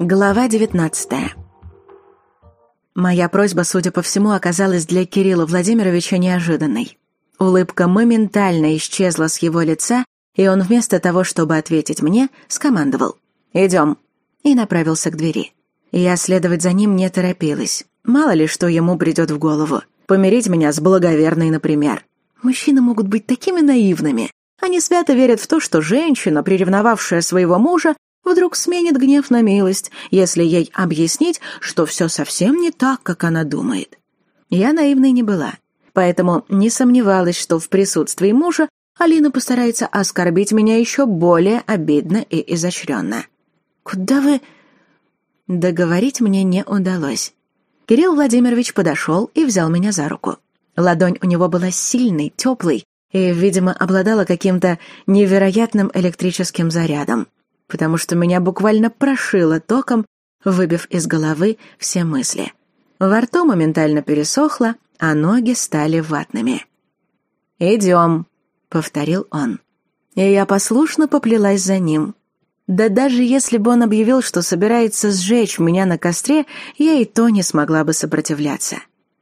Глава 19 Моя просьба, судя по всему, оказалась для Кирилла Владимировича неожиданной. Улыбка моментально исчезла с его лица, и он вместо того, чтобы ответить мне, скомандовал «Идем» и направился к двери. Я следовать за ним не торопилась. Мало ли, что ему придет в голову. Помирить меня с благоверной, например. Мужчины могут быть такими наивными. Они свято верят в то, что женщина, приревновавшая своего мужа, вдруг сменит гнев на милость, если ей объяснить, что все совсем не так, как она думает. Я наивной не была, поэтому не сомневалась, что в присутствии мужа Алина постарается оскорбить меня еще более обидно и изощренно. «Куда вы...» Договорить мне не удалось. Кирилл Владимирович подошел и взял меня за руку. Ладонь у него была сильной, теплой и, видимо, обладала каким-то невероятным электрическим зарядом потому что меня буквально прошило током, выбив из головы все мысли. Во рту моментально пересохло, а ноги стали ватными. «Идем», — повторил он. И я послушно поплелась за ним. Да даже если бы он объявил, что собирается сжечь меня на костре, я и то не смогла бы сопротивляться.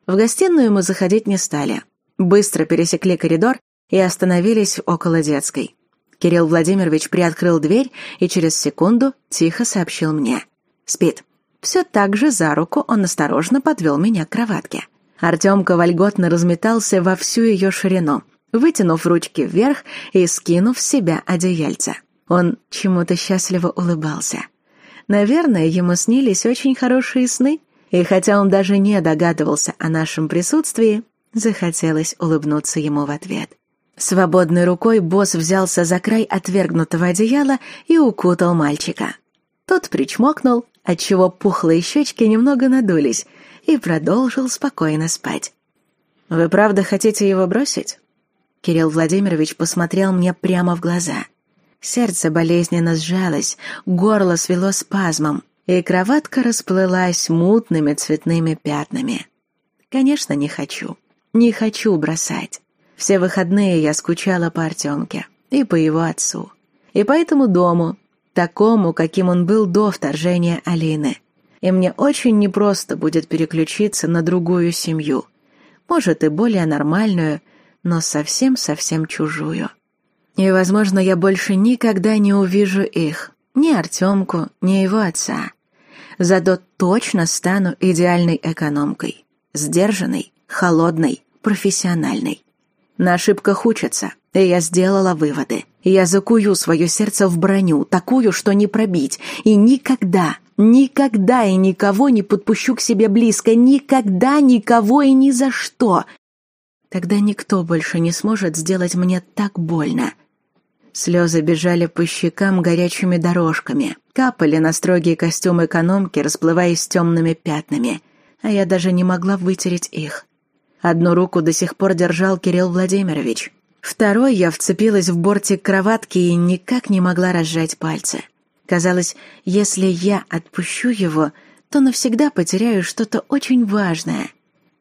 В гостиную мы заходить не стали. Быстро пересекли коридор и остановились около детской. Кирилл Владимирович приоткрыл дверь и через секунду тихо сообщил мне. «Спит». Все так же за руку он осторожно подвел меня к кроватке. Артемка вольготно разметался во всю ее ширину, вытянув ручки вверх и скинув с себя одеяльце. Он чему-то счастливо улыбался. Наверное, ему снились очень хорошие сны, и хотя он даже не догадывался о нашем присутствии, захотелось улыбнуться ему в ответ. Свободной рукой босс взялся за край отвергнутого одеяла и укутал мальчика. Тот причмокнул, отчего пухлые щечки немного надулись, и продолжил спокойно спать. «Вы правда хотите его бросить?» Кирилл Владимирович посмотрел мне прямо в глаза. Сердце болезненно сжалось, горло свело спазмом, и кроватка расплылась мутными цветными пятнами. «Конечно, не хочу. Не хочу бросать. Все выходные я скучала по Артемке и по его отцу. И по этому дому, такому, каким он был до вторжения Алины. И мне очень непросто будет переключиться на другую семью. Может, и более нормальную, но совсем-совсем чужую. И, возможно, я больше никогда не увижу их, ни Артемку, ни его отца. Зато точно стану идеальной экономкой. Сдержанной, холодной, профессиональной. На ошибках учатся, и я сделала выводы. Я закую свое сердце в броню, такую, что не пробить, и никогда, никогда и никого не подпущу к себе близко, никогда никого и ни за что. Тогда никто больше не сможет сделать мне так больно. Слезы бежали по щекам горячими дорожками, капали на строгие костюмы экономки, расплываясь темными пятнами, а я даже не могла вытереть их. Одну руку до сих пор держал Кирилл Владимирович. Второй я вцепилась в бортик кроватки и никак не могла разжать пальцы. Казалось, если я отпущу его, то навсегда потеряю что-то очень важное.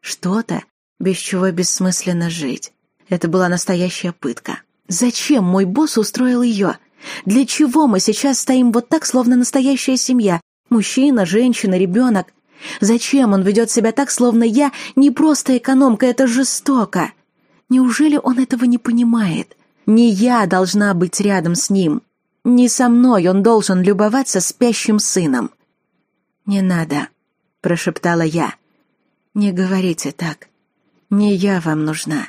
Что-то, без чего бессмысленно жить. Это была настоящая пытка. Зачем мой босс устроил ее? Для чего мы сейчас стоим вот так, словно настоящая семья? Мужчина, женщина, ребенок. Зачем он ведет себя так, словно я не просто экономка, это жестоко? Неужели он этого не понимает? Не я должна быть рядом с ним. Не со мной он должен любоваться спящим сыном. «Не надо», — прошептала я. «Не говорите так. Не я вам нужна.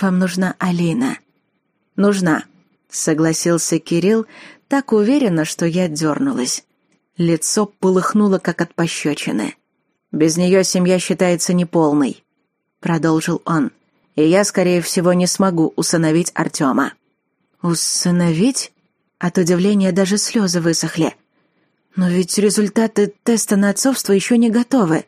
Вам нужна Алина». «Нужна», — согласился Кирилл, так уверенно, что я дернулась. Лицо полыхнуло, как от пощечины. «Без нее семья считается неполной», — продолжил он. «И я, скорее всего, не смогу усыновить Артема». «Усыновить?» От удивления даже слезы высохли. «Но ведь результаты теста на отцовство еще не готовы».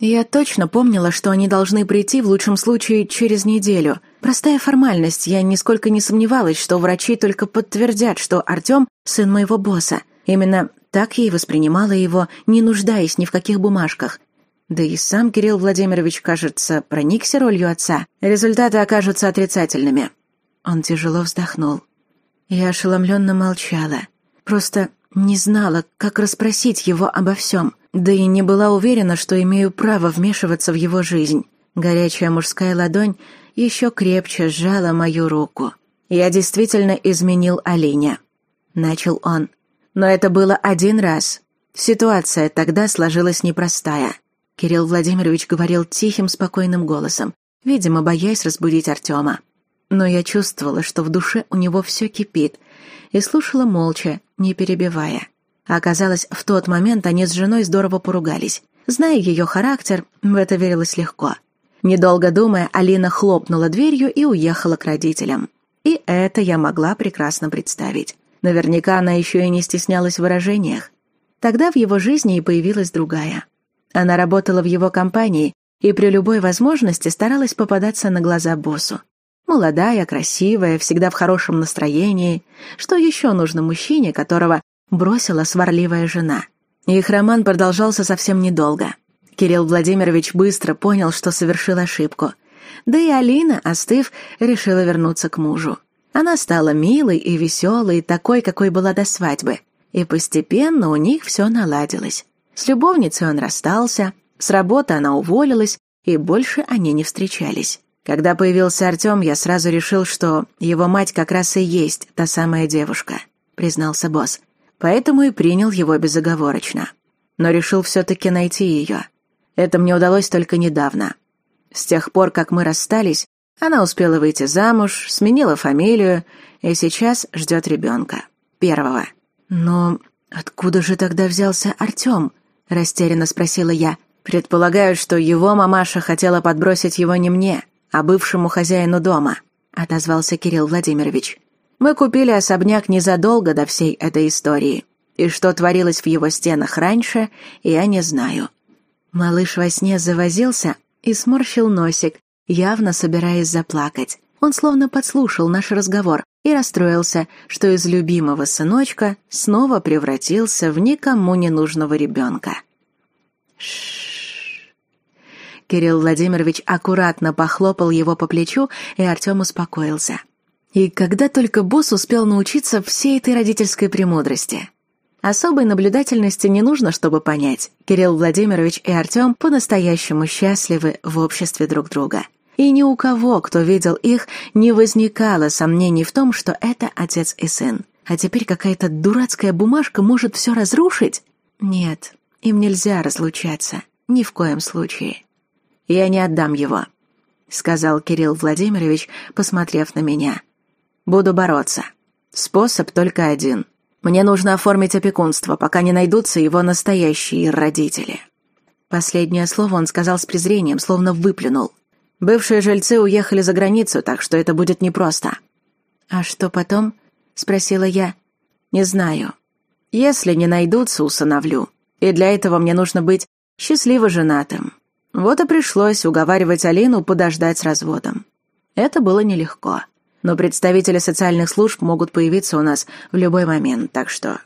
Я точно помнила, что они должны прийти в лучшем случае через неделю. Простая формальность, я нисколько не сомневалась, что врачи только подтвердят, что Артем — сын моего босса. Именно так я и воспринимала его, не нуждаясь ни в каких бумажках. Да и сам Кирилл Владимирович, кажется, проникся ролью отца. Результаты окажутся отрицательными. Он тяжело вздохнул. Я ошеломленно молчала. Просто не знала, как расспросить его обо всем, да и не была уверена, что имею право вмешиваться в его жизнь. Горячая мужская ладонь еще крепче сжала мою руку. «Я действительно изменил Алине», — начал он. «Но это было один раз. Ситуация тогда сложилась непростая». Кирилл Владимирович говорил тихим, спокойным голосом, видимо, боясь разбудить Артема. Но я чувствовала, что в душе у него все кипит, и слушала молча, не перебивая. Оказалось, в тот момент они с женой здорово поругались. Зная ее характер, в это верилось легко. Недолго думая, Алина хлопнула дверью и уехала к родителям. И это я могла прекрасно представить. Наверняка она еще и не стеснялась в выражениях. Тогда в его жизни и появилась другая. Она работала в его компании и при любой возможности старалась попадаться на глаза боссу. Молодая, красивая, всегда в хорошем настроении. Что еще нужно мужчине, которого бросила сварливая жена? Их роман продолжался совсем недолго. Кирилл Владимирович быстро понял, что совершил ошибку. Да и Алина, остыв, решила вернуться к мужу. Она стала милой и веселой, такой, какой была до свадьбы. И постепенно у них все наладилось. С любовницей он расстался, с работы она уволилась, и больше они не встречались. Когда появился Артем, я сразу решил, что его мать как раз и есть та самая девушка, признался босс. Поэтому и принял его безоговорочно. Но решил все-таки найти ее. Это мне удалось только недавно. С тех пор, как мы расстались, она успела выйти замуж, сменила фамилию и сейчас ждет ребенка. Первого. Но откуда же тогда взялся Артем? Растерянно спросила я. Предполагаю, что его мамаша хотела подбросить его не мне, а бывшему хозяину дома», — отозвался Кирилл Владимирович. «Мы купили особняк незадолго до всей этой истории, и что творилось в его стенах раньше, я не знаю». Малыш во сне завозился и сморщил носик, явно собираясь заплакать. Он словно подслушал наш разговор и расстроился, что из любимого сыночка снова превратился в никому не нужного ребенка. Шш. Кирилл Владимирович аккуратно похлопал его по плечу, и Артем успокоился. И когда только босс успел научиться всей этой родительской премудрости? Особой наблюдательности не нужно, чтобы понять. Кирилл Владимирович и Артем по-настоящему счастливы в обществе друг друга. И ни у кого, кто видел их, не возникало сомнений в том, что это отец и сын. А теперь какая-то дурацкая бумажка может все разрушить? Нет, им нельзя разлучаться. Ни в коем случае. «Я не отдам его», — сказал Кирилл Владимирович, посмотрев на меня. «Буду бороться. Способ только один. Мне нужно оформить опекунство, пока не найдутся его настоящие родители». Последнее слово он сказал с презрением, словно выплюнул. «Бывшие жильцы уехали за границу, так что это будет непросто». «А что потом?» — спросила я. «Не знаю. Если не найдутся, усыновлю. И для этого мне нужно быть счастливо женатым. Вот и пришлось уговаривать Алину подождать с разводом. Это было нелегко. Но представители социальных служб могут появиться у нас в любой момент, так что